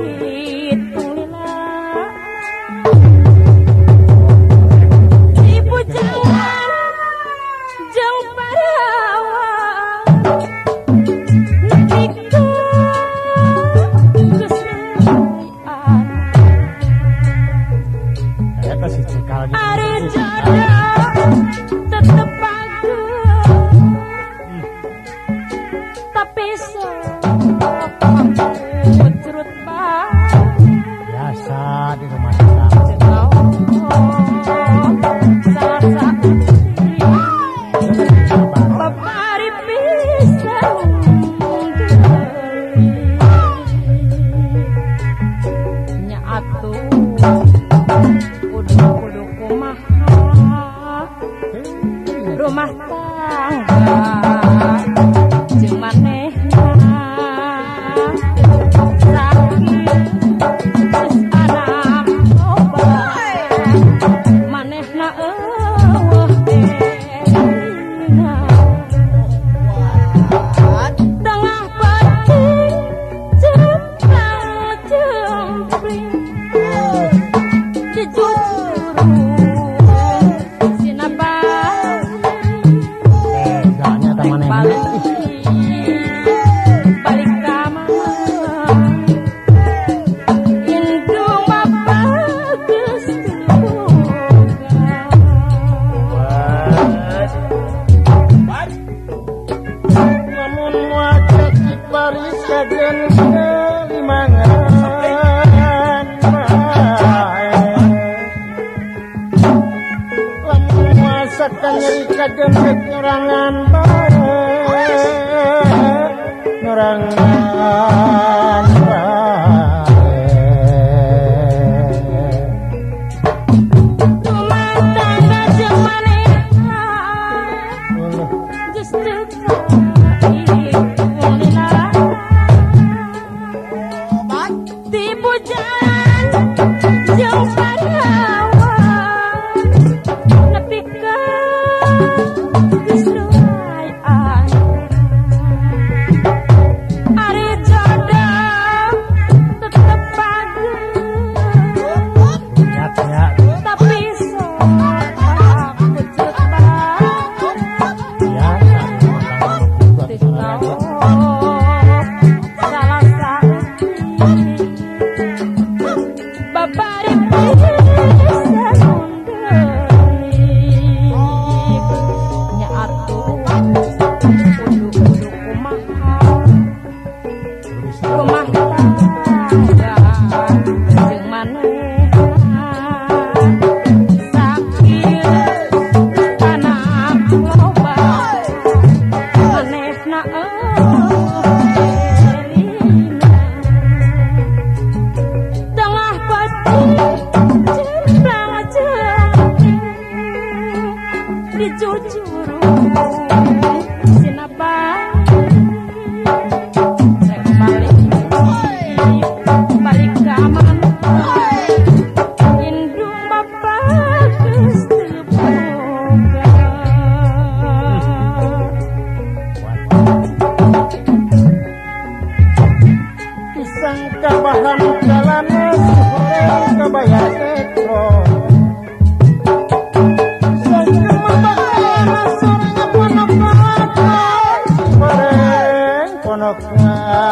Hare tari sagen limangan lan masakan nyeri kagem kekurangan bae nurangan Sukha